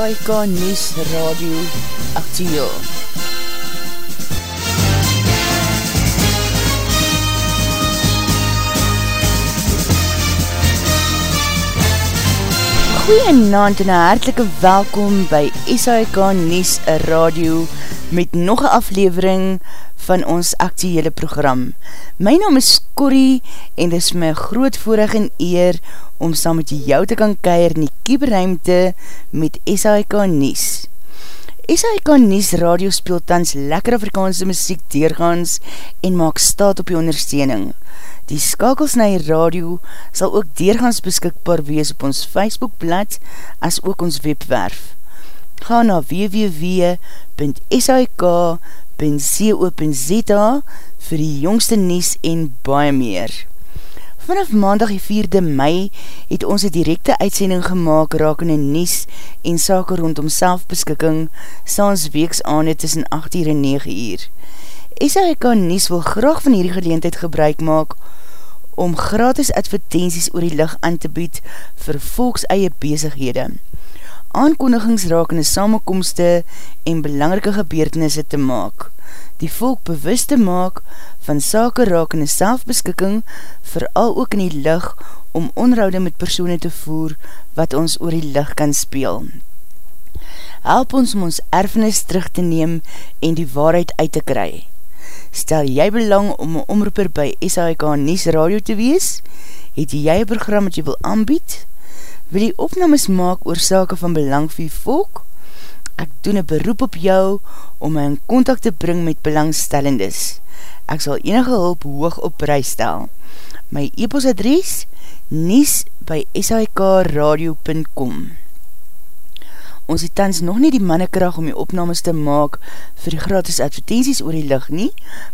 SAIK News Radio Actiel. Goeie naand en hartelike welkom by SAIK News Radio met nog een aflevering van ons actiehele program. My naam is Corrie en dit is my groot voorig en eer om saam met jou te kan keir in die kieberuimte met SAIK Nies. SAIK Nies radio speel tans lekker Afrikaanse muziek deurgaans en maak staat op die ondersteuning. Die skakels na die radio sal ook deurgaans beskikbaar wees op ons Facebookblad as ook ons webwerf. Ga na www.sik.co.za vir die jongste nies en baie meer. Vanaf maandag die 4de mei het ons een directe uitsending gemaakt raak in nies en sake rondom selfbeskikking saans weeks aan tussen 8 uur en 9 uur. SHK Nies wil graag van hierdie geleentheid gebruik maak om gratis advertenties oor die licht aan te bied vir volks eie bezighede. Aankondigings raak in die samenkomste en belangrike gebeurtenisse te maak die volk bewust te maak van sake die selfbeskikking, vooral ook in die lig om onroude met persoene te voer wat ons oor die lig kan speel. Help ons om ons erfenis terug te neem en die waarheid uit te kry. Stel jy belang om een omroeper by SAIK Nies Radio te wees? Het jy een program wat jy wil aanbied? Wil jy opnames maak oor sake van belang vir die volk? Ek doen een beroep op jou om my in contact te bring met belangstellendes. Ek sal enige hulp hoog op prijs stel. My e-postadres nies by sikradio.com Ons het tans nog nie die mannekracht om die opnames te maak vir die gratis advertenties oor die licht nie,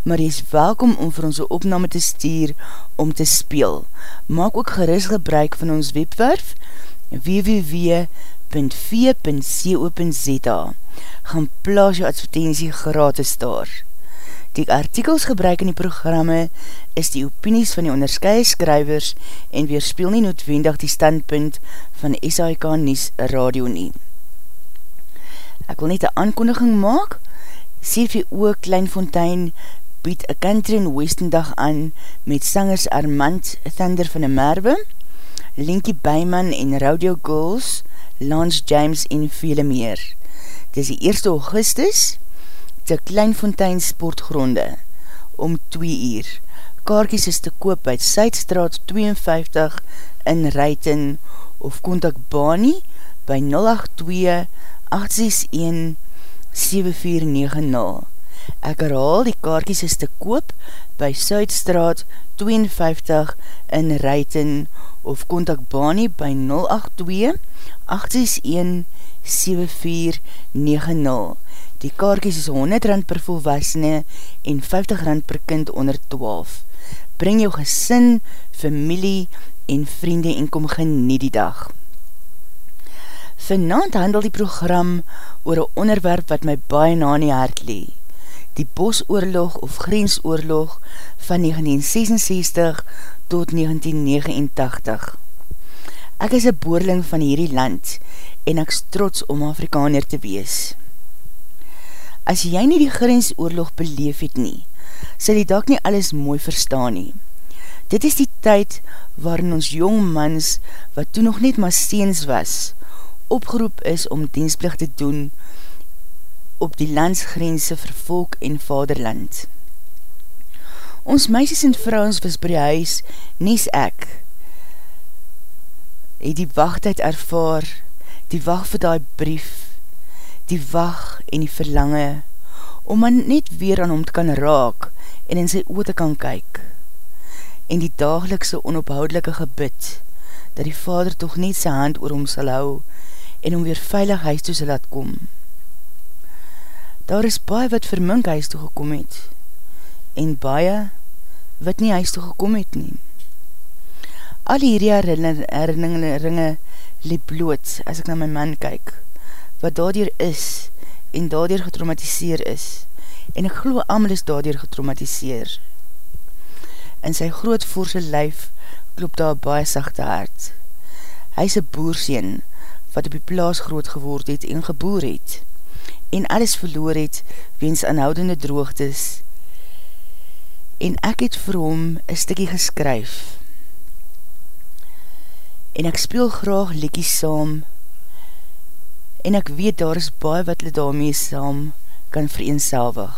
maar jy is welkom om vir ons opname te stuur om te speel. Maak ook geris gebruik van ons webwerf www.v.co.za gaan plaas jou advertentie gratis daar. Die artikels gebruik in die programme is die opinies van die onderskeie skrywers en weerspeel nie noodwendig die standpunt van SAIK Nies Radio nie. Ek wil net een aankondiging maak. CVO Kleinfontein bied een country and western dag aan met sangers Armand Thunder van de Merwe, Linky Byman en Radio Girls, Lance James en vele meer. Dit is die 1 augustus te Kleinfontein Sportgronde om 2 uur. Kaarkies is te koop by Suidstraat 52 in Ruiten of kontak Bani by 082 861 7490. Ek herhaal, die kaarkies is te koop by Suidstraat 52 in Ruiten of kontak Bani by 082 861-7490. Die kaartjes is 100 rand per volwassene en 50 rand per kind onder 12. Bring jou gesin, familie en vriende en kom genie die dag. Vanavond handel die program oor een onderwerp wat my baie na in die hart lee. Die bosoorlog of grensoorlog van 1966 tot 1989. Ek is een boorling van hierdie land en ek is trots om Afrikaner te wees. As jy nie die grensoorlog beleef het nie, sal jy dalk nie alles mooi verstaan nie. Dit is die tyd waarin ons jong mans, wat toen nog net maar steens was, opgeroep is om dienstplicht te doen op die landsgrense vir volk en vaderland. Ons meisjes en vrouwens was by die huis, nies ek, het die wachtheid ervaar, die wacht vir die brief, die wacht en die verlange, om man net weer aan hom te kan raak en in sy oor te kan kyk, en die dagelikse onophoudelike gebid, dat die vader toch net sy hand oor hom sal hou en om weer veilig huis toe sal laat kom. Daar is baie wat vermink huis toe gekom het, en baie wat nie huis toe gekom het neem. Al hierdie herinneringe liep bloot as ek na my man kyk, wat daardier is en daardier getraumatiseer is, en ek geloof amal is daardier getraumatiseer. In sy groot voorse lyf klop daar baie sachte hart. Hy is een boerseen, wat op die plaas groot geword het en geboor het, en alles verloor het weens aanhoudende droogtes, en ek het vir hom een stikkie geskryf, en ek speel graag lekkies saam, en ek weet daar is baie wat hulle daarmee saam kan vereenselwig.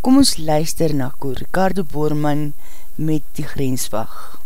Kom ons luister na Ricardo Boorman met die grenswacht.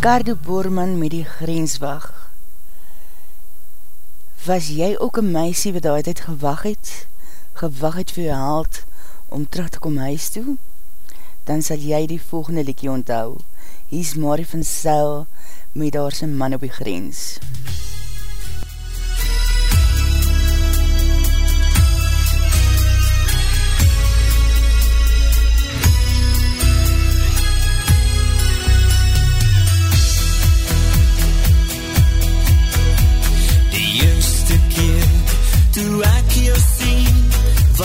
Ricardo Boorman met die grenswag. Was jy ook een meisie wat daar het gewag het, gewag het vir jou haald om terug te kom huis toe? Dan sal jy die volgende liekie onthou. Hier is Marie van Seil met daar sy man op die grens. MUZIEK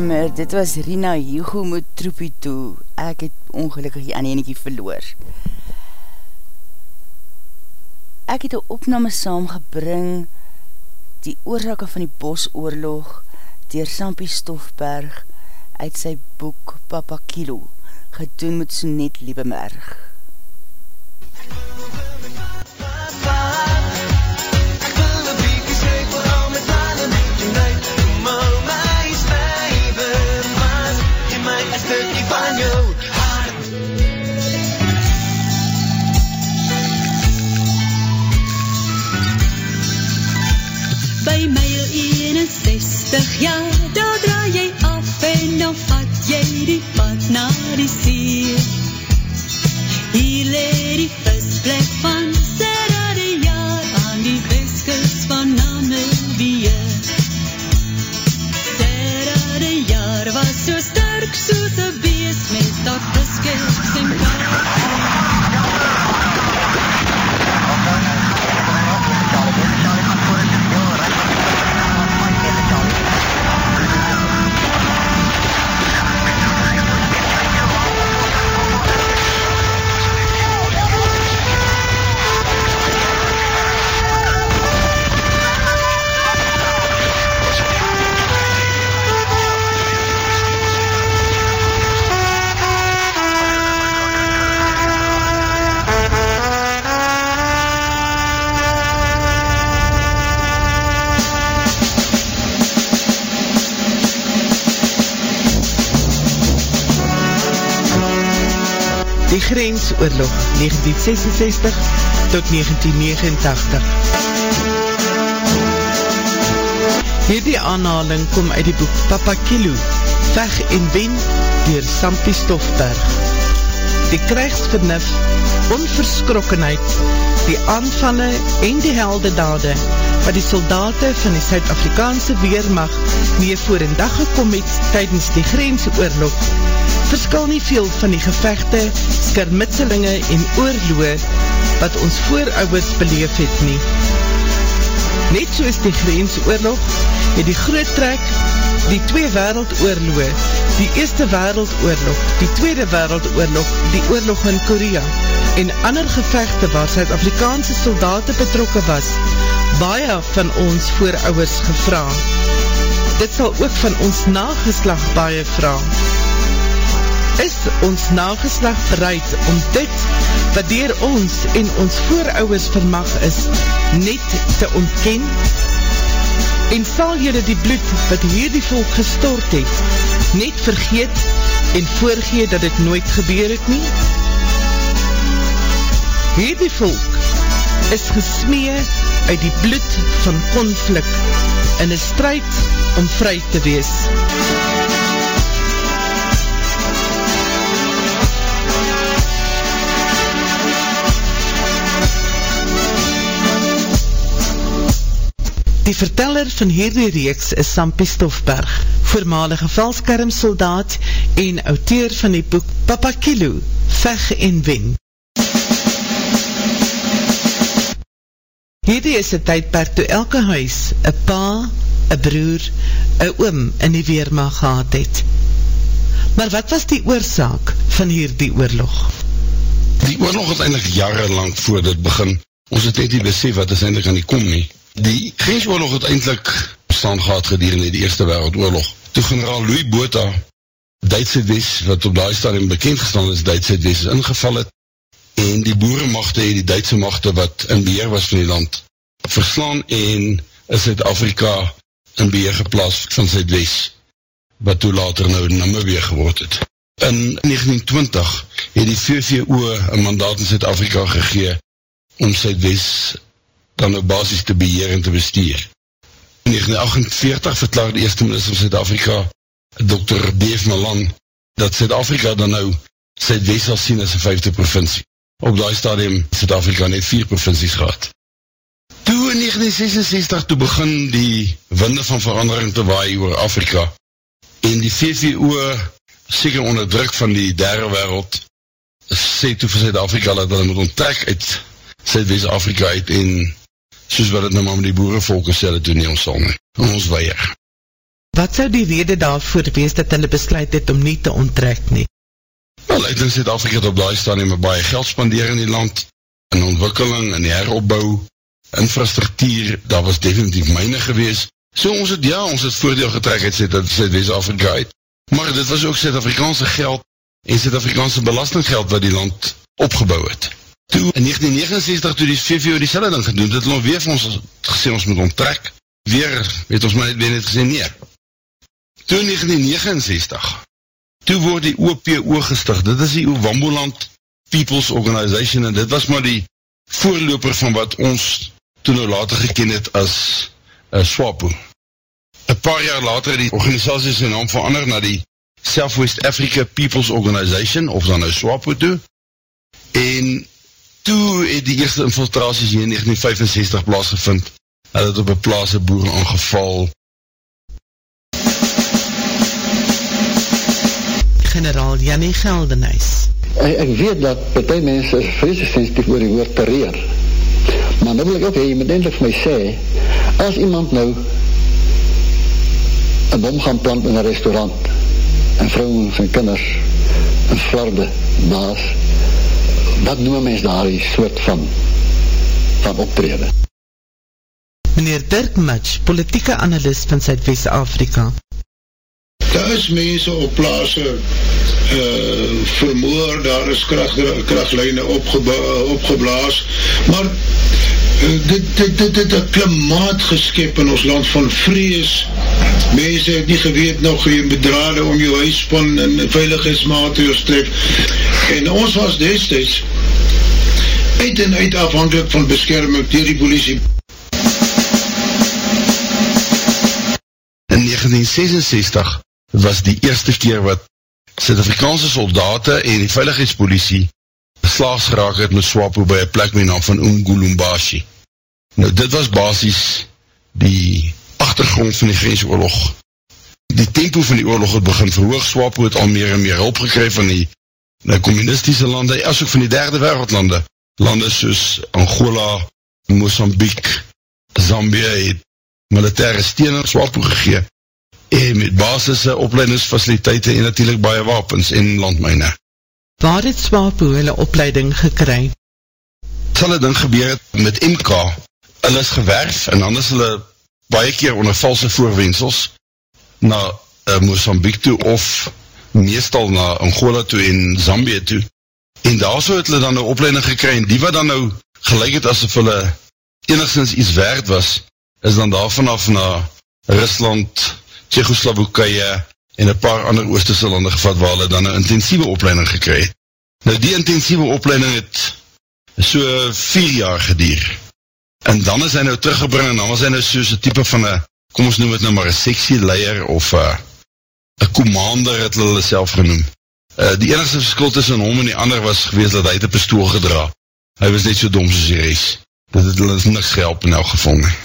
jammer, dit was Rina Hugo met Troepie toe. Ek het ongelukkig die aanenetjie verloor. Ek het een opname saamgebring die oorzake van die bosoorlog dier Sampie Stofberg uit sy boek Papa Kilo gedoen met Sonet Liebemerg. By 61 jaar, daar draai jy af en dan vat jy die pad na die see. Hier leer die visplek van Serrade jaar aan die viskus van Namibie. Serrade jaar was so sterk soos een beest met dat viskus en kaart. Grensoorlog 1966 tot 1989 Hierdie aanhaling kom uit die boek Papa Kilo, Veg en Wen dier Sampie Stofberg. Die krijgsvernuf, onverskrokkenheid, die aanvanne en die heldedade wat die soldaten van die Suid-Afrikaanse Weermacht mee voor in dag gekom het tydens die Grensoorlog verskil nie veel van die gevechte, skermitselinge en oorloe wat ons voorouders beleef het nie. Net soos die grensoorlog, het die groot trek, die twee wereldoorloe, die eerste wereldoorlog, die tweede wereldoorlog, die oorlog in Korea en ander gevechte waar Zuid-Afrikaanse soldaten betrokken was, baie van ons voorouders gevra. Dit sal ook van ons nageslag baie vraag is ons nageslag bereid om dit wat dier ons en ons voorouwers vermag is, net te ontken? En sal jylle die bloed wat hierdie volk gestort het, net vergeet en voorgee dat dit nooit gebeur het nie? Hierdie volk is gesmee uit die bloed van konflikt in een strijd om vry te wees. Die verteller van hierdie reeks is Sampie Stofberg, voormalige valskermsoldaat en auteur van die boek Papa Kilo, Veg en Wen. Hierdie is een tydperk toe elke huis een pa, een broer, een oom in die weerma gehad het. Maar wat was die oorzaak van hierdie oorlog? Die oorlog het eindelijk jarenlang voor dit begin. Ons het net nie besef wat is eindelijk aan die kom nie. Die grensoorlog het eindelijk bestaan gehad gedurende die Eerste Wereldoorlog. Toe generaal Louis Bota, Duitse Wes, wat op die stadium bekend gestaan is, Duitse Wes, ingeval het, en die boerenmachte en die Duitse machte wat in beheer was van die land, verslaan en is Zuid-Afrika in beheer geplaas van Zuid-Wes, wat toe later nou Namibie geword het. In 1920 het die VVO een mandaat in Zuid-Afrika gegee om Zuid-Wes dan nou basis te beheer en te bestuur. In 1948 verklaar die eerste minister van Zuid-Afrika, Dr. Dave Malan, dat Zuid-Afrika dan nou Zuid-West sal sien as een vijfde provincie. Op die stadium Zuid-Afrika net vier provincies gehad. Toe in 1966 toe begin die winde van verandering te waai oor Afrika en die VVO seker onder druk van die derde wereld sê toe vir Zuid-Afrika dat hulle moet onttrek uit Zuid-West-Afrika uit en soos wat het nou maar met die boerenvolke sê, dat doen nie ons sal nie, ons weier. Wat sou die rede daarvoor wees dat hulle besluit het om nie te onttrek nie? Wel, ek denk Zuid-Afrika het op die staan en met baie geld spandeer in die land, in ontwikkeling, in die heropbouw, infrastructuur, daar was definitief myne gewees. So ons het, ja, ons het voordeel getrek uit Zuid-Afrika uit. Maar dit was ook Zuid-Afrikaanse geld en Zuid-Afrikaanse belastinggeld wat die land opgebouw het. Toe, in 1969, toe die VVO die selle ding gedoen, het hulle weer vir ons gesê, ons moet onttrek. Weer, het ons maar net weer net gesê, nee. Toe in 1969, toe word die OPO gestig, dit is die Wamboland People's Organization, en dit was maar die voorloper van wat ons toen nou later geken het as uh, SWAPO. Een paar jaar later het die organisatie sy naam verander na die Southwest Africa People's Organization, of dan nou SWAPO toe, en toe het die eerste infiltraties hier in 1965 plaasgevind, het het op een plaas een boer aangeval. Generaal Jannie Geldenhuis ek, ek weet dat partij mense is vreesig sensitief oor die woord terreer. Maar nou wil ek ook, jy moet eindelijk vir my sê, as iemand nou een bom gaan plant in een restaurant, en vrouwen en kinders, en flarde, baas, wat noem mens daar die soort van van optrede? Meneer Dirk Mutsch, politieke analist van Zuid-West-Afrika. Daar is mense op plaas uh, vermoor, daar is kracht, krachtlijne opgeblaas, maar dit, dit, dit het een klimaat geskep in ons land van vrees. Mense het nie geweet nog jy bedrade om jou huispan en veiligheidsmaatregels trek. En ons was destijds uit en uit afhankelijk van beskerming dier die politie. In 1966 was die eerste keer wat Suid-Afrikaanse soldaten en die veiligheidspolitie beslaags geraak het met Swapo by een plek met naam van Ungulumbashi. Nou dit was basis die achtergrond van die grensoorlog. Die tempo van die oorlog het begin verhoog, Swapo het al meer en meer hulp gekryf van die, die communistische lande, as ook van die derde wereldlande. Lande soos Angola, Mozambique, Zambia het militaire steen aan Swapo gegeen en met basisse opleidingsfaciliteite en natuurlijk baie wapens en landmijne. Waar het Swapo hulle opleiding gekry? Sal het ding gebeur met MK, hulle is gewerf en anders hulle baie keer onder valse voorwensels na uh, Mozambique toe of meestal na Angola toe en Zambia toe. En daar so het hulle dan nou opleiding gekry en die wat dan nou gelijk het asof hulle enigszins iets waard was, is dan daar vanaf na Rusland, Tsjechoslawokije en een paar ander oosterse lande gevat waar hulle dan een intensieve opleiding gekry. Nou die intensieve opleiding het so vier jaar gedier. En dan is hy nou teruggebring en dan was hy nou soos een type van een, kom ons noem het nou maar een seksieleier of een commander het hulle self genoem. Uh, die enigste verskil tussen hom en die ander was gewees dat hy het een pistool gedra. Hy was net so dom soos die reis. Dit het hulle niks gehelp in elk geval nie.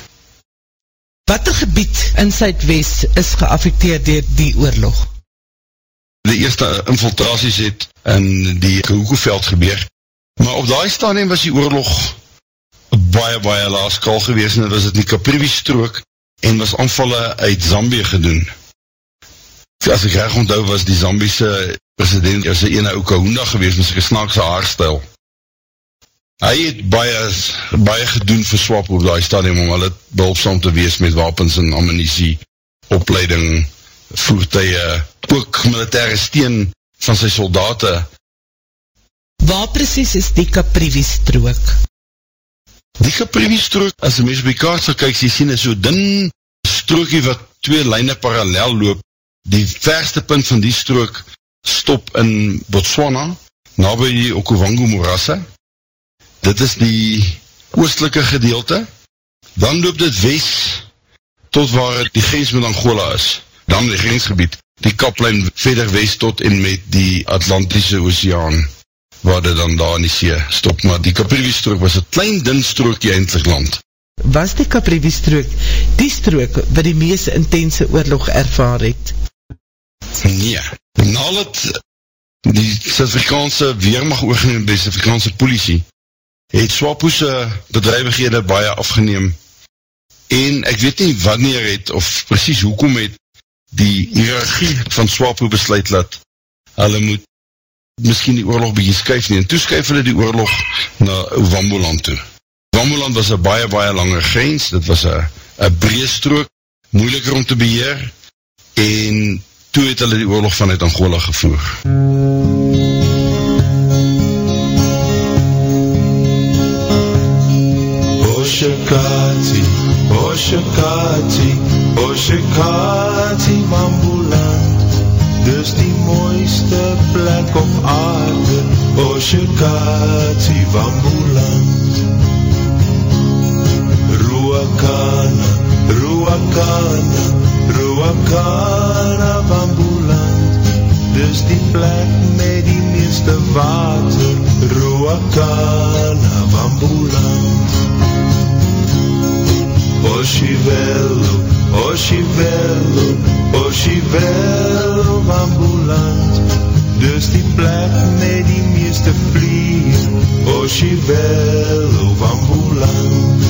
Wat een gebied in Zuidwest is geaffecteerd door die oorlog? De eerste infiltraties het in die Gehoekoeveld gebeur. Maar op die stadium was die oorlog baie, baie laaskal gewees en was het die Caprivi strook en was aanvallen uit Zambie gedoen. As ek reg onthou was die Zambiese president, is die ene Okahunda gewees met sy gesnaakse haarstijl hy het baie, baie gedoen vir swap op die stadium om hulle behulpsam te wees met wapens en ammunisie, opleiding, voertuie, ook militaire steen van sy soldaten. Waar precies is die Caprivi strook? Die Caprivi strook, as die mens op die kaart sal kyk, sy sien is so din strookie wat twee lijne parallel loop. Die verste punt van die strook stop in Botswana, na by die Okovango morasse, dit is die oostelike gedeelte, dan loop dit wes tot waar die grens met Angola is, dan die grensgebied, die kaplijn verder wes tot en met die Atlantische Oceaan, waar dit dan daar in die see stop, maar die Caprivi-strook was een klein dun strookje eindelijk land. Was die Caprivi-strook die strook wat die meest intense oorlog ervaar het? Nee, nadat die Suid-Afrikaanse weermacht oorgeneem by Suid-Afrikaanse politie, het Swapoese bedrijvighede baie afgeneem en ek weet nie wanneer het of precies hoekom het die hierarchie van Swapo besluit dat hulle moet miskien die oorlog bykie skuif nie, en toe skuif hulle die oorlog na Wamboland toe. Wamboland was een baie, baie lange grens, dit was een breestrook, moeiliker om te beheer, en toe het hulle die oorlog vanuit Angola gevoer. Oshakati, Oshakati, Oshakati, Wamboland, dis die mooiste plek op aarde, Oshakati, Wamboland. Ruakana, Ruakana, Ruakana, Wamboland, dis die plek met die meeste water, Ruakana, Wamboland. Oshivelo, Oshivelo, Oshivelo ambulant Dus die plek met die meeste vlieg Oshivelo ambulant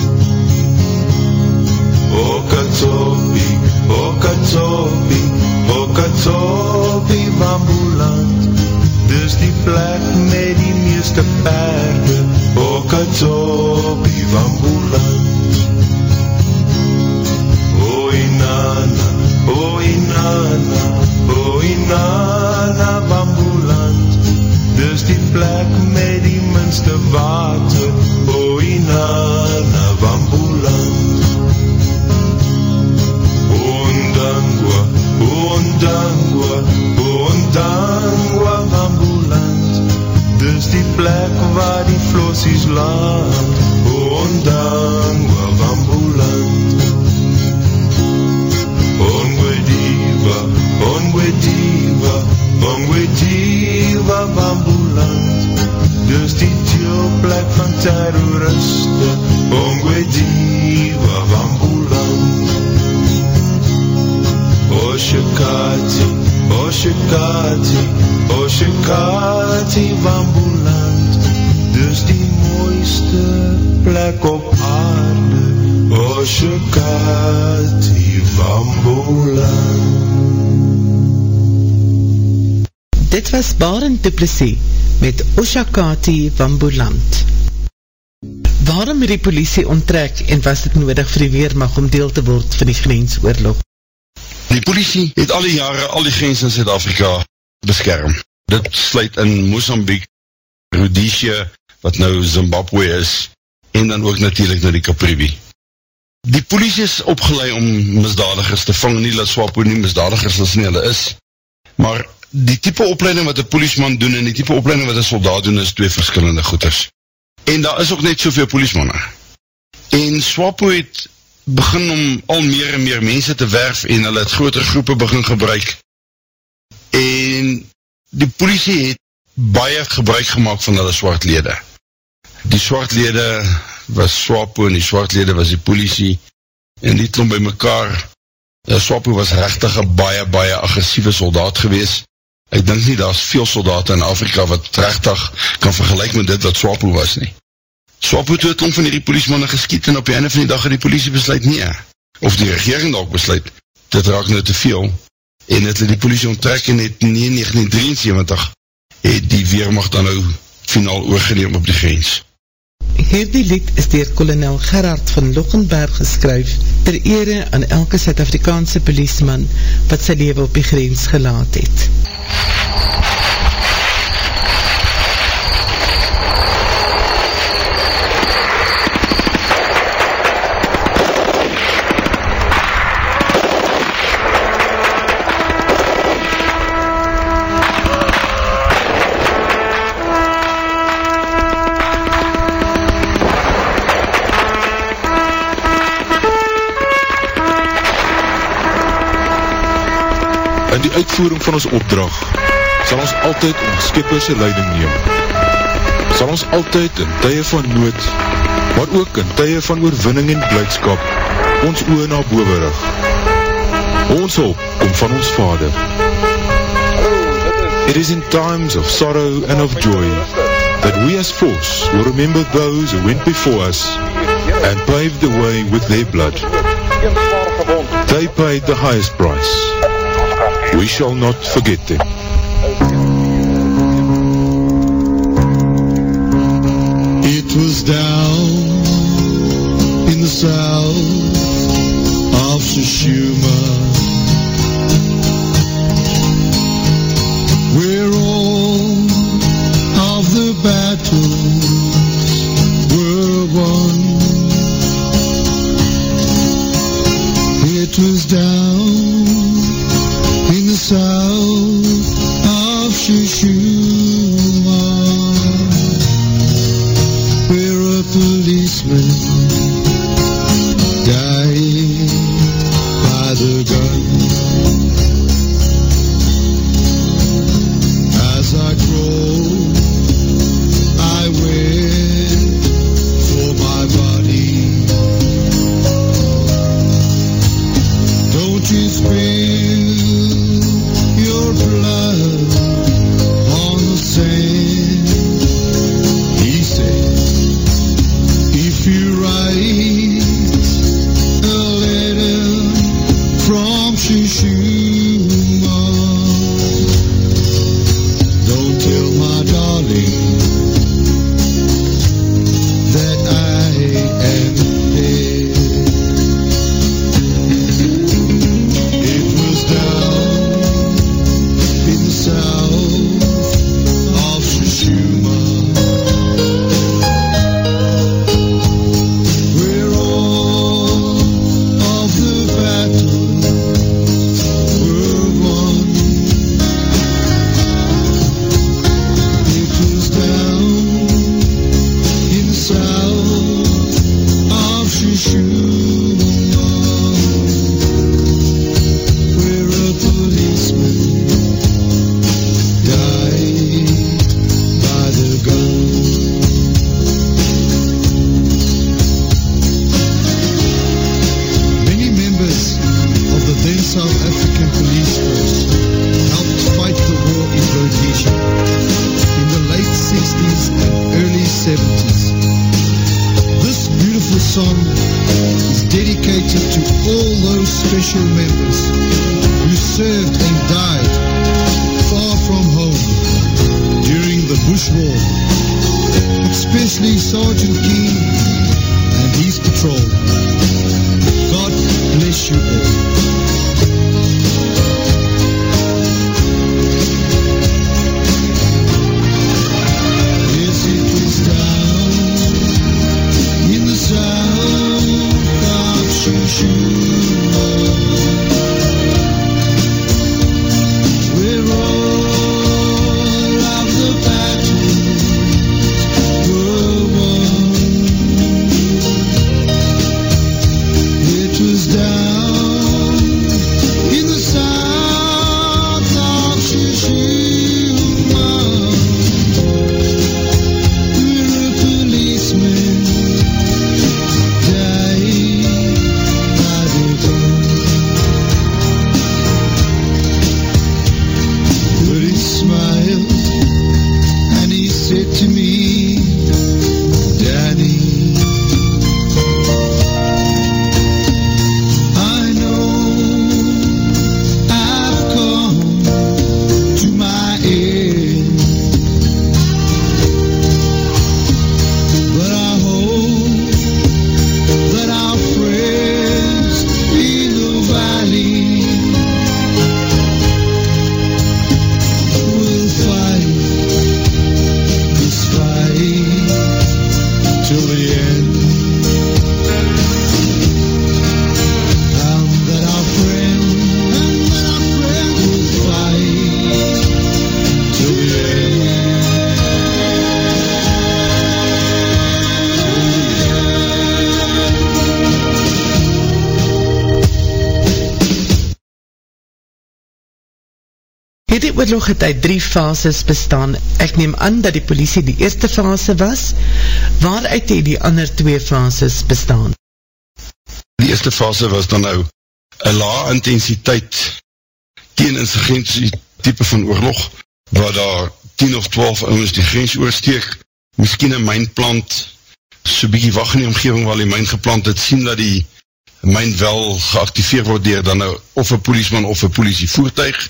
Okatobi, Okatobi, Okatobi ambulant Dus die plek met die meeste perde Okatobi was Baren Duplessis met Oshakati Wambuland. Waarom het die politie onttrek en was dit nodig vir die Weermacht om deel te word van die grensoorlog? Die politie het al die jare al die grens in Zuid-Afrika beskerm. Dit sluit in Mozambique, Rhodesia, wat nou Zimbabwe is, en dan ook natuurlijk na die Caprivi. Die politie is opgeleid om misdadigers te vang, nie dat Swapo nie misdadigers as nie hulle is, maar die type opleiding wat een poliesman doen en die type opleiding wat een soldaat doen is twee verskillende goeders. En daar is ook net soveel poliesmanne. En Swapo het begin om al meer en meer mense te werf en hulle het groter groepe begin gebruik. En die politie het baie gebruik gemaakt van hulle swartlede. Die swartlede was Swapo en die swartlede was die politie en die klom by mekaar. Ja, Swapo was rechtig een baie, baie agressieve soldaat gewees. Ek dink nie, daar is veel soldaten in Afrika wat rechtig kan vergelijk met dit wat Swapo was nie. Swapo toe het om van die poliesmanne geskiet en op die einde van die dag het die politie besluit nie. Of die regering daar besluit, dit raak nou te veel. En het die politie onttrek en het in 1973 het die Weermacht dan nou finaal oorgeneem op die grens. Hierdie lied is dier kolonel Gerard van Lochenberg geskryf ter ere aan elke Zuid-Afrikaanse poliesman wat sy leven op die grens gelaat het. In uitvoering van ons opdrag sal ons altyd ons skipperse leiding neem. Sal ons altyd in tye van nood, maar ook in tye van oorwinning en blijdskap, ons oor na boverig. Ons hulp kom van ons vader. It is in times of sorrow and of joy that we as force will remember those who went before us and paved the way with their blood. They paid the highest price We shall not forget them. It was down in the south of Shishuma Where all of the battles were won It was down the Bush War, especially Sergeant King and his patrol. God bless you all. Oorlog het uit drie fases bestaan. Ek neem aan dat die politie die eerste fase was, waaruit het die ander twee fases bestaan. Die eerste fase was dan nou een laag intensiteit teen insurgentie type van oorlog, waar daar 10 of 12 ouwens die grens oorsteek, miskien een mijnplant, so bykie wacht in die omgeving waar die mijn geplant het, sien dat die mijn wel geactiveer word dier dan nou of een poliesman of een politievoertuig,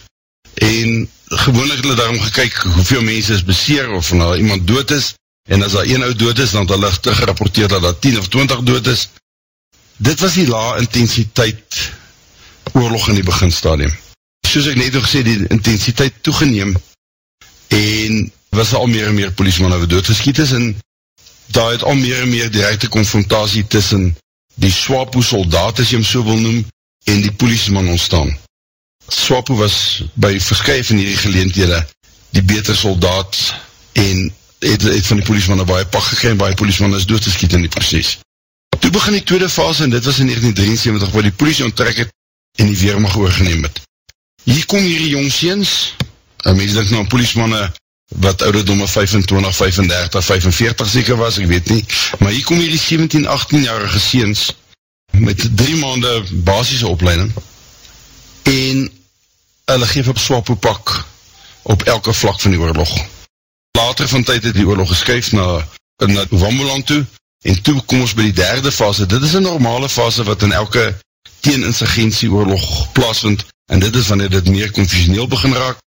en gewoonlik hulle daarom gekyk hoeveel mense is beseer of nou iemand dood is, en as daar een oud dood is, dan het hulle teruggerapporteerd dat daar 10 of 20 dood is. Dit was die laag intensiteit oorlog in die beginstadium. Soos ek net nog gesê, die intensiteit toegeneem en was al meer en meer poliesman wat doodgeskiet is en daar het al meer en meer directe confrontatie tussen die Swapo soldaat, as jy hem so wil noem, en die poliesman ontstaan. Swapo was by verskye van hierdie geleenthede die beter soldaat en het, het van die poliesman een baie pak gekry en baie poliesman is doodgeskiet in die proces. Toe begin die tweede fase en dit was in 1973 waar die politie onttrek het en die weermacht oorgeneem het. Hier kom hierdie jongseens, en mens denk nou aan poliesmanne wat ouderdomme 25, 35, 45 seker was, ek weet nie, maar hier kom hierdie 17, 18-jarige seens met drie maande basisse opleiding en hulle geef op swapoepak op elke vlak van die oorlog. Later van tyd het die oorlog geskyf na, na Wamboland toe, en toe kom ons die derde fase. Dit is een normale fase wat in elke teeninsurgentie oorlog plaasvind, en dit is wanneer dit meer confusioneel begin raak.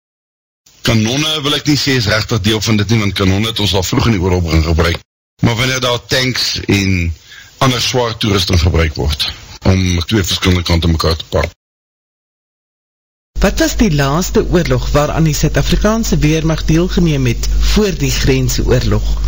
Kanonne wil ek nie sê is rechtig deel van dit nie, want kanonne het ons al vroeg in die oorlog begin gebruik. Maar wanneer daar tanks en ander zwaar toerusting gebruik word, om twee verskillende kanten mekaar te pak. Wat was die laaste oorlog waaraan die Suid-Afrikaanse Weermacht deelgeneem het voor die grense oorlog?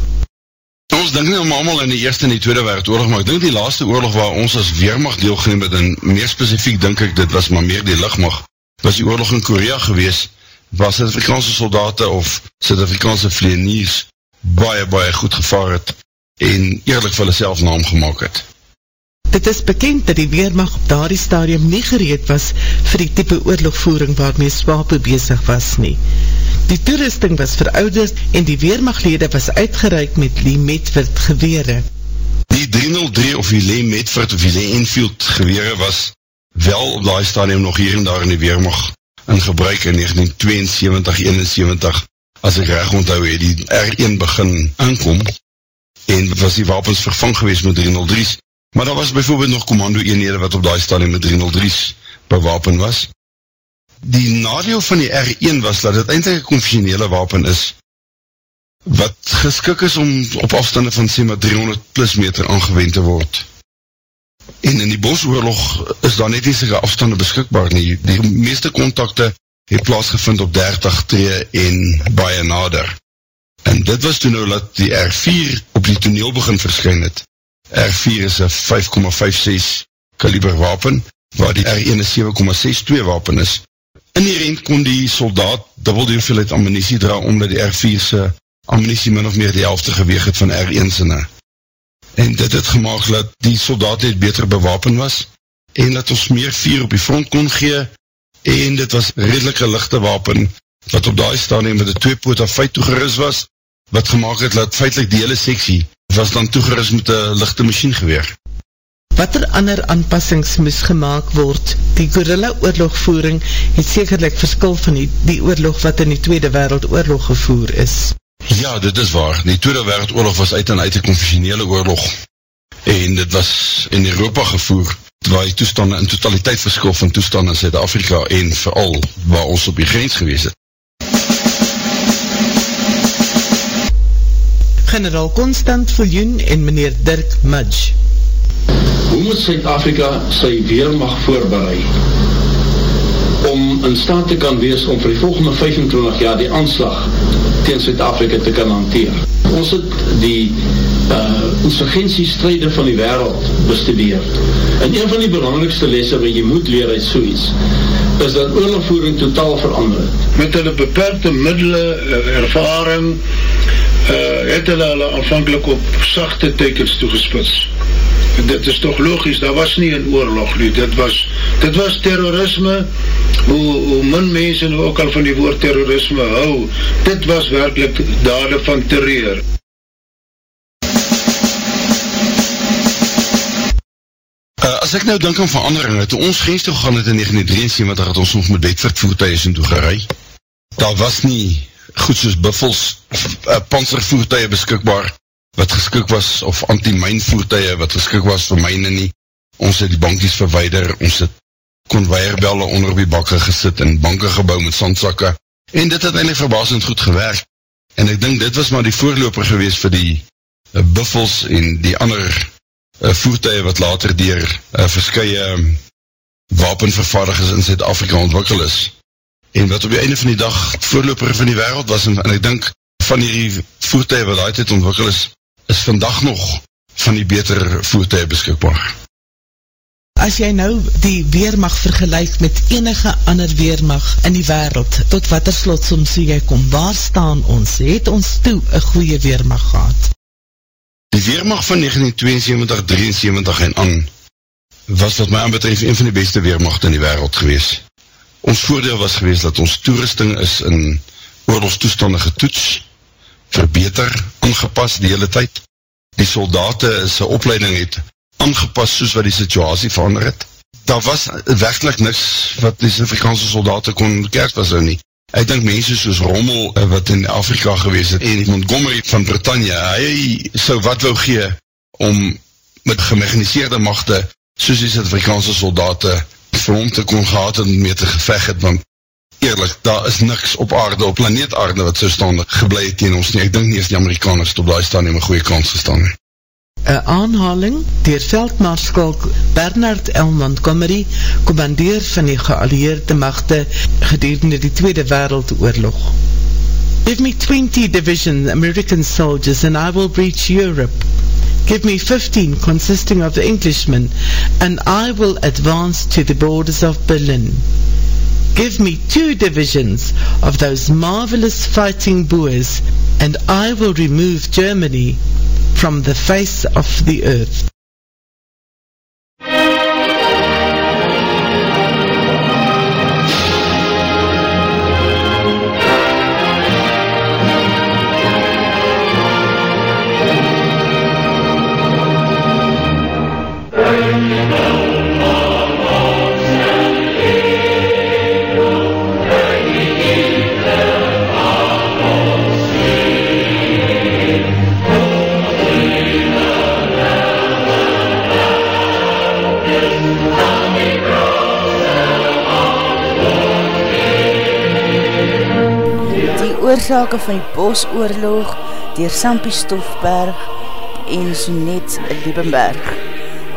Ons denk nie om allemaal in die Eerste en die Tweede Wereldoorlog, maar ek denk die laaste oorlog waar ons as Weermacht deelgeneem het, en meer specifiek denk ek dit was maar meer die lichtmacht, was die oorlog in Korea gewees, waar Suid-Afrikaanse soldaten of Suid-Afrikaanse vleeniers baie, baie goed gevaar het, en eerlijk vir hulle naam gemaakt het. Dit is bekend dat die Weermacht op daardie stadium nie gereed was vir die type oorlogvoering waarmee Swapo bezig was nie. Die toerusting was verouderd en die Weermachtlede was uitgereik met Lee Medford gewere. Die 303 of die Lee Medford of die Lee Enfield gewere was wel op die stadium nog hier en daar in die Weermacht in gebruik in 1972-71 as ek reg onthou het die R1 begin aankom en was die wapens vervang geweest met 303's Maar daar was bijvoorbeeld nog commando eenhede wat op die stadium met 303's bewapen was. Die nadeel van die R1 was dat het eindelijk een conventionele wapen is wat geskik is om op afstande van sê maar 300 plus meter aangewend te word. En in die bosoorlog is daar net nie sige afstande beskikbaar nie. Die meeste contacte het plaasgevind op 30 tree en baie nader. En dit was toen nou dat die R4 op die toneel begin verskyn het. R4 is een 5,56 kaliber wapen, waar die R1 is 7,62 wapen is. In die rent kon die soldaat dubbel die hoeveelheid ammunisie dra, omdat die R4's ammunisie min of meer die helfte geweeg het van R1's in. En dit het gemaakt dat die soldaat het beter bewapen was, en dat ons meer vier op die front kon gee, en dit was redelike lichte wapen, wat op die stadium met die twee poot af feit toegeris was, wat gemaakt het dat feitlik die hele seksie was dan toegerust met een lichte machine geweer. Wat er ander aanpassings moes gemaakt word, die gorilla oorlogvoering het sekerlik verskil van die, die oorlog wat in die Tweede Wereldoorlog gevoer is. Ja, dit is waar. Die Tweede Wereldoorlog was uit en uit die conventionele oorlog. En dit was in Europa gevoer, waar die toestanden in totaliteit verskil van toestanden in Zuid-Afrika en vooral waar ons op die grens gewees het. Generaal Constant Viljoen en meneer Dirk Mudge. Hoe moet Suid-Afrika sy weermacht voorbereid om in staat te kan wees om vir die volgende 25 jaar die aanslag tegen Suid-Afrika te kan hanteer? Ons het die uh, insurgentiestrijde van die wereld bestudeer. En een van die belangrijkste lesse wat jy moet leer uit soeis, is dat oorlogvoering totaal verander. Met hulle beperkte middele, ervaring, uh, het hulle aanvankelijk op sachte tekens toegespits. Dit is toch logisch, daar was nie een oorlog nie, dit was, dit was terrorisme, hoe, hoe min mense nou ook al van die woord terrorisme hou, dit was werkelijk dade van terreur. Uh, as ek nou denk aan verandering, toe ons grens toe gegaan het in 1973, het ons nog met Bedford voertuigen in toe gerei, daar was nie goed soos buffels, uh, panservoertuie beskikbaar, wat geskik was, of anti-mijn voertuie, wat geskik was vir myne nie. Ons het die bankies verweider, ons het kon weierbelle onder op die bakke gesit en banke gebouw met sandsakke. En dit het eindelijk verbasend goed gewerk. En ek dink dit was maar die voorloper gewees vir die uh, buffels en die ander uh, voertuie wat later dier uh, verskye wapenvervaardigers in Zuid-Afrika ontwikkel is en wat op die einde van die dag voorloper van die wereld was en, en ek dink van die voertuie wat uit ontwikkel is is vandag nog van die beter voertuie beskikbaar as jy nou die weermag vergelijk met enige ander weermag in die wereld, tot wat er slotsom sê jy kom, waar staan ons? Het ons toe een goeie weermag gehad? Die weermag van 1972, 73 en an, was wat my aanbetref een van die beste weermacht in die wereld gewees. Ons voordeel was gewees dat ons toerusting is in oorlogstoestande getoets, verbeter, aangepas die hele tyd. Die soldaten is een opleiding het aangepas soos wat die situasie verander het. Daar was werkelijk niks wat die Afrikaanse soldaten kon kerstpas hou nie. Ek denk mense soos Rommel eh, wat in Afrika gewees het en Montgomery van Britannia, hy so wat wou gee om met gemechaniseerde machte soos die Afrikaanse soldaten vir hom te kon gehad en mee te geveg het, want eerlijk, daar is niks op aarde, op planeet aarde wat so staande geblei teen ons nie. Ek denk nie eens die Amerikaners op die staan nie met goeie kans gestaan nie. Een aanhaling dier veldmaarskalk Bernard L. Montgomery, commandeer van die geallieerde machte gedurende die Tweede Wereldoorlog. Give me 20 division American soldiers and I will breach Europe. Give me 15 consisting of the Englishmen and I will advance to the borders of Berlin. Give me two divisions of those marvelous fighting Boers and I will remove Germany from the face of the earth. Oorzake van die bosoorlog dier Sampie Stofberg en Sonet Liebenberg.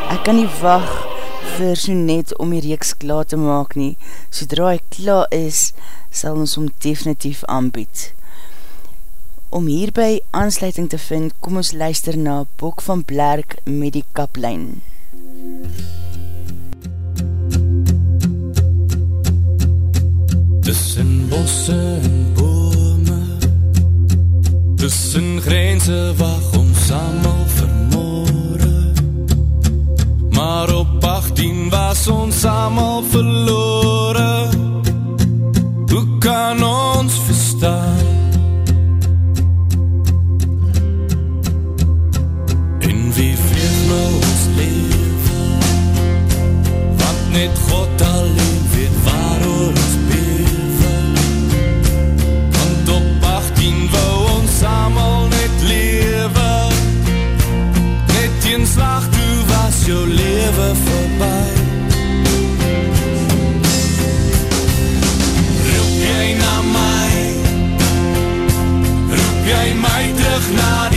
Ek kan nie wacht vir Sonet om die reeks klaar te maak nie. Sodra hy klaar is, sal ons om definitief aanbied. Om hierby aansluiting te vind, kom ons luister na Bok van Blerk met die kaplijn. Tussen bosse en boos Tussen grense wacht ons allemaal vermoorde Maar op 18 was ons allemaal verloore Hoe kan ons verstaan? En wie vrees nou ons leven? Want net terug na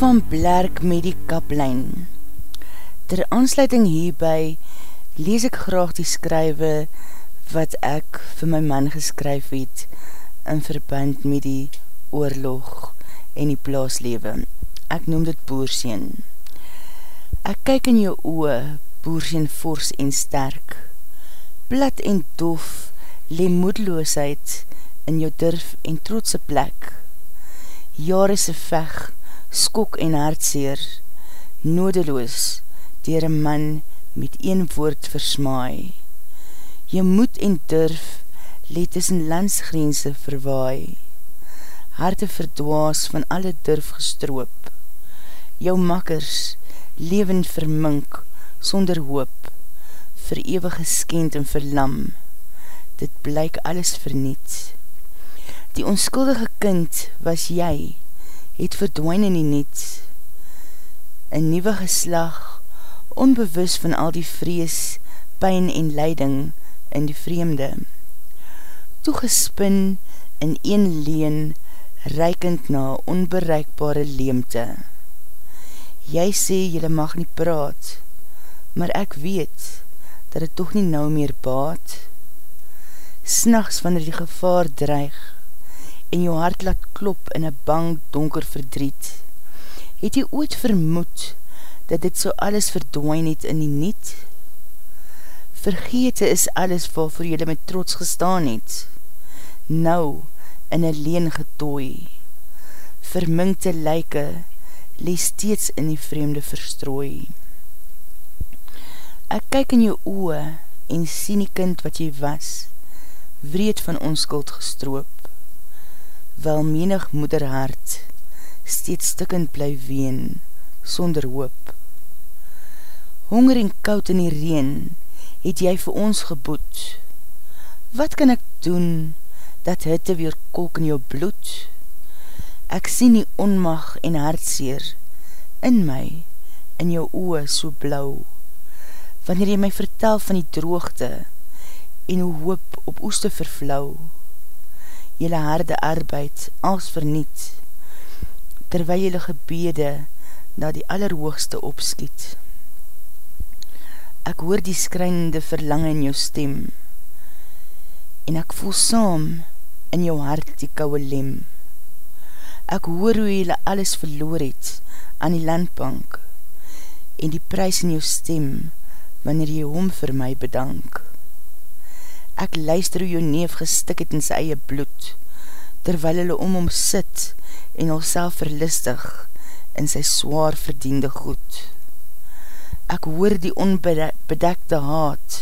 van Blerk met die kaplijn. Ter aansluiting hierby lees ek graag die skrywe wat ek vir my man geskryf het in verband met die oorlog en die plaaslewe. Ek noem dit Boersien. Ek kyk in jou oe, Boersien fors en sterk. Plat en dof, le moedloosheid in jou durf en trotse plek. Jare se veg, skok en hartseer, nodeloos, dier een man met een woord versmaai. Jou moed en durf, let tussen landsgrense verwaai. Harte verdwaas van alle durf gestroop. Jou makkers, leven vermink, sonder hoop, verewig geskend en verlam. Dit blyk alles verniet. Die onskuldige kind was jy, het verdwijn in die niet. Een nieuwe geslag, onbewus van al die vrees, pijn en leiding in die vreemde. Toegespin in een leen, reikend na onbereikbare leemte. Jy sê jylle mag nie praat, maar ek weet, dat het toch nie nou meer baat. Snachts wanneer die gevaar dreig, en jou hart laat klop in een bang donker verdriet. Het jy ooit vermoed dat dit so alles verdwijn het in die niet? Vergete is alles waarvoor jylle met trots gestaan het. Nou, in een leen getooi. Verminkte lyke, lees steeds in die vreemde verstrooi. Ek kyk in jou oe en sien die kind wat jy was, wreed van onskuld gestroop wel menig moederhart steeds stikkend bly ween, sonder hoop. Honger en koud in die reen, het jy vir ons geboet. Wat kan ek doen, dat hitte weer kolk in jou bloed? Ek sien die onmag en hartseer, in my, in jou oe so blauw. Wanneer jy my vertel van die droogte, en hoe hoop op oeste vervlauw, jylle harde arbeid als verniet, terwyl jylle gebede na die allerhoogste opskiet. Ek hoor die skrynende verlang in jou stem, en ek voel saam in jou hart die kouwe lem. Ek hoor hoe jylle alles verloor het aan die landbank, en die prijs in jou stem, wanneer jy hom vir my bedank. Ek luister hoe jou neef gestik het in sy eie bloed, terwyl hulle om hom sit en hulself verlistig in sy swaar verdiende goed. Ek hoor die onbedekte haat,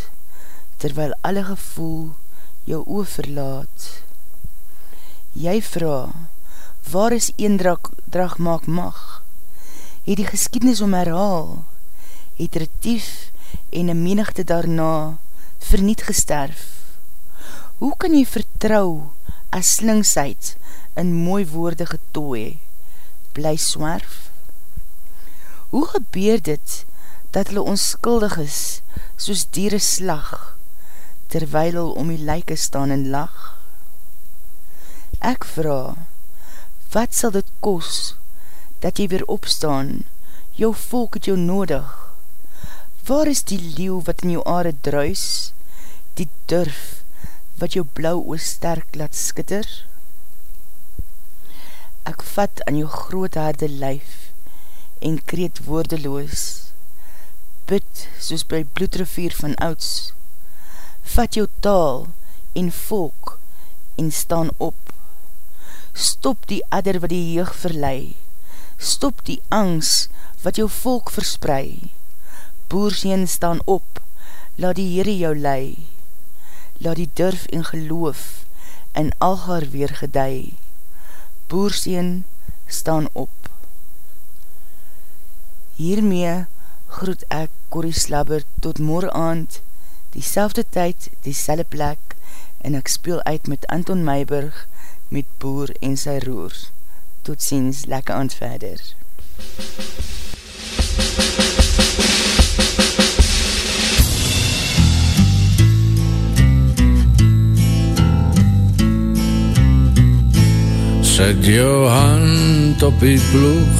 terwyl alle gevoel jou oor verlaat. Jy vraag, waar is eendrag drag maak mag? Het die geskiednis om herhaal, het retief en een menigte daarna verniet gesterf, Hoe kan jy vertrou as slingsheid in mooi woorde getooi, bly swerf? Hoe gebeur dit dat hulle onskuldig is soos dieren slag, terwyl hulle om die lyke staan en lag? Ek vraag, wat sal dit kos, dat jy weer opstaan, jou volk het jou nodig? Waar is die leeuw wat in jou aarde druis, die durf, wat jou blauw oor sterk laat skitter? Ek vat aan jou groot harde lyf en kreet woordeloos, bid soos by bloedrivier van ouds, vat jou taal en volk en staan op, stop die adder wat die jeug verlei, stop die angs wat jou volk versprei, boerseen staan op, laat die Heere jou lei, laat die durf en geloof in algaar weer gedei. Boerseen staan op. Hiermee groet ek Corrie Slabber tot morgen aand, die selfde tyd, die selle plek, en ek speel uit met Anton Meiburg, met Boer en sy roer. Tot ziens, lekker aand verder. Zet jou hand op die ploeg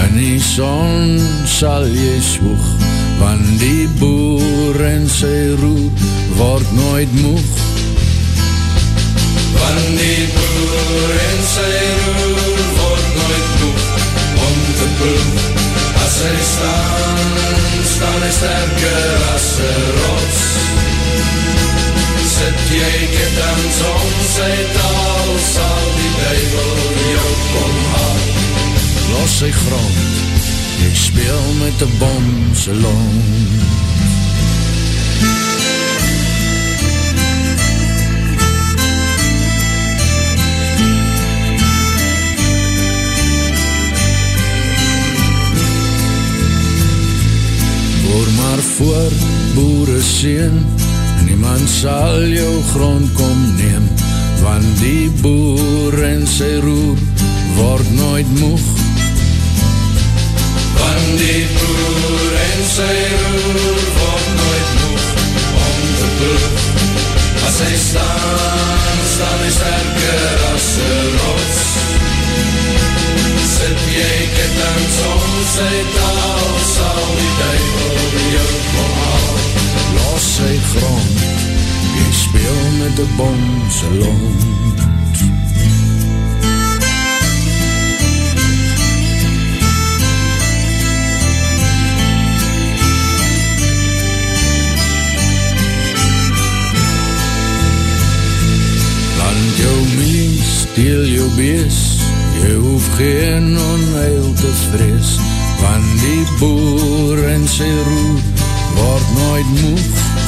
In die son sal jy swoeg Want die boer en sy roer Word nooit moeg. Want die boer en sy roer Word nooit moeg. Om te proef As hy staan Staan hy sterker as sy rots Sit jy ketens om sy taal Sal die duivel jou kom haal Los sy grond Jy speel met die bom se long Hoor maar voor boere sien Niemand sal jou grond kom neem Want die boer en sy roer Word nooit moeg. Want die boer en sy roer Word nooit moeg Om te proef. As hy staan Staan hy sterker as sy rots. Sit jy ketens om sy taal Sal die duivel jou sy grond Jy speel met die bom se lont Want jou milie steel jou bees Jy hoef geen onheil te vrees. Van die boer en sy roer Word nooit moeg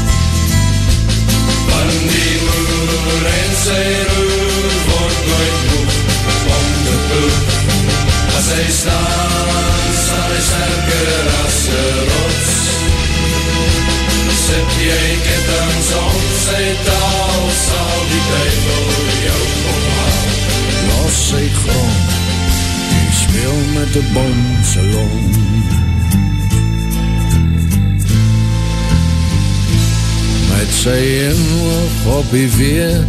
Van die boer en sy roer Word nooit moeg Om te proef As hy staan Staan hy sterker as sy rots Sit jy ketens om sy taal Sal die duivel jou kom haal Los sy grond Jy speel met die bom se lont Sy inhoog op die weer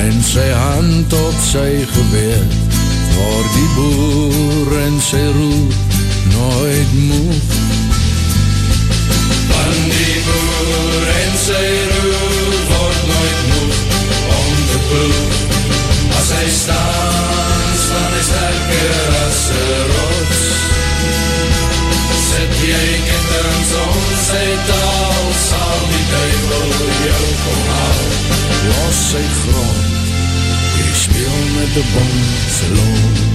En sy hand op sy geweer Waar die boer en sy roer Nooit moeg Van die boer en sy roer Word nooit moeg Om te proef As hy staan, staan hy sterker as sy rots. Sit jy ketens om sy taal duivel jou kom haal Los sy grond Jy speel met die se loon